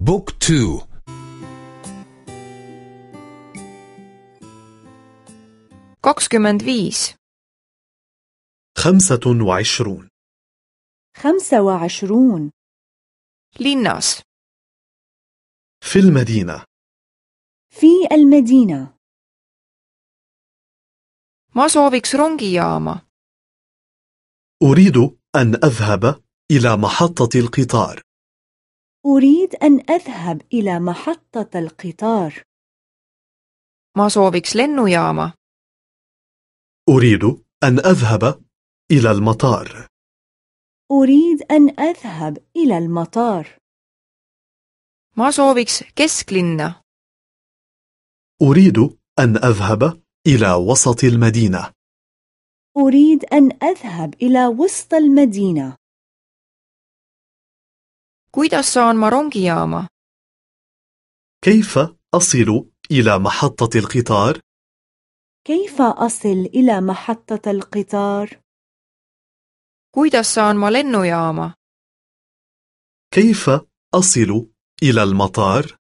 بوك تو kakskümmend viis. خمسة وعشرون. خمسة وعشرون. Linnas. في المدينة. في المدينة. Ma sooviks rongijaama. أريد أن أذهب إلى محطة القطار. أريد أن أذهب إلى محطة القطار. Ma sooviks lennujaama. أريد أن أذهب إلى المطار. أريد أن أذهب إلى المطار. Ma sooviks kesklinna. أريد أن أذهب إلى وسط المدينة. أريد أن أذهب إلى وسط المدينة. Kuidas saan ma rongijaama كيف أصل إلى محطة القطار؟ كيف أصل إلى محطة القطار؟ kuidas saan ma lennujaama كيف أصل إلى المطار؟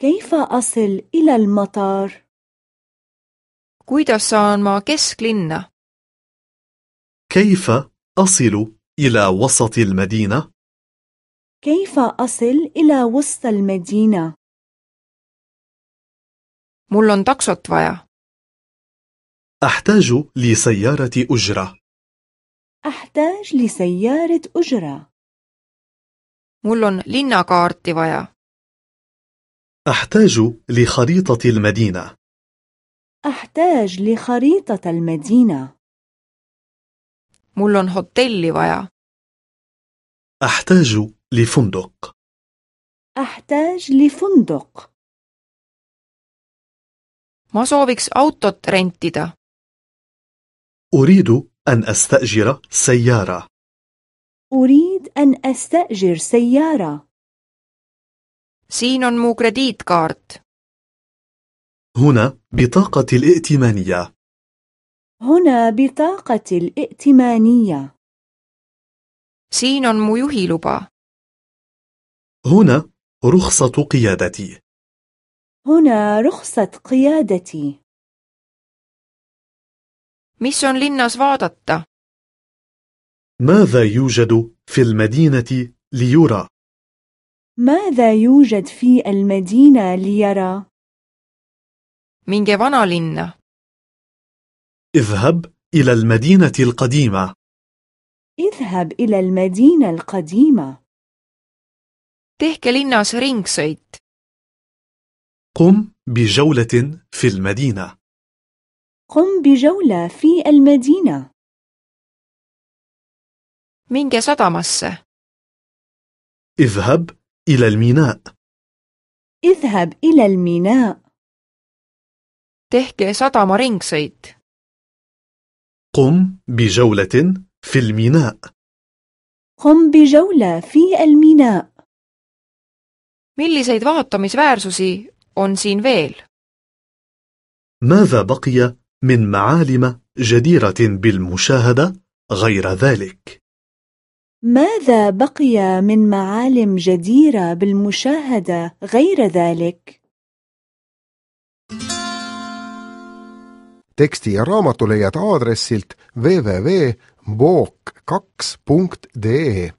كيف أصل إلى المطار؟ kuidas saan ma kesklinna كيف أصل إلى وسط المدينة؟ كيف أصل إلى وسط المدينة؟ mul on taksot vaja. أحتاج لسيارة أجرة. أحتاج لسيارة أجرة. Mul on linnakaarti vaja. أحتاج لخريطة المدينة. أحتاج لخريطة المدينة. Mul on hotelli vaja. أحتاج لفندق. أحتاج لفندق. Ma sooviks autot rentida. أريد أن أستأجر سيارة. أريد أن أستأجر سيارة. Siin on mu krediitkaart. هنا بطاقة الائتمانية. هنا بطاقة الائتمانية. Siin on mu juhiluba. هنا رخصة قيادتي. هنا رخصة قيادتي. Mis on linnas vaadata ماذا يوجد في المدينة ليرى؟ ماذا يوجد في المدينة ليرى؟ minge vanalinna اذهب إلى المدينة القديمة. اذهب إلى المدينة القديمة. Tehke linnas ringsõit قم بجولة في المدينة. قم بجولة في المدينة. Minge sadamasse. اذهب إلى الميناء. اذهب إلى الميناء. Tehke sadama ringsõit قم بجولة في الميناء. قم بجولة في الميناء. Milliseid vaatamisväärsusi on siin veel ماذا بقي من معالم جديرة بالمشاهدة غير ذلك؟ ماذا بقي من معالم جديرة بالمشاهدة غير ذلك؟ teksti ja raamatu leiad aadressilt www.book2.de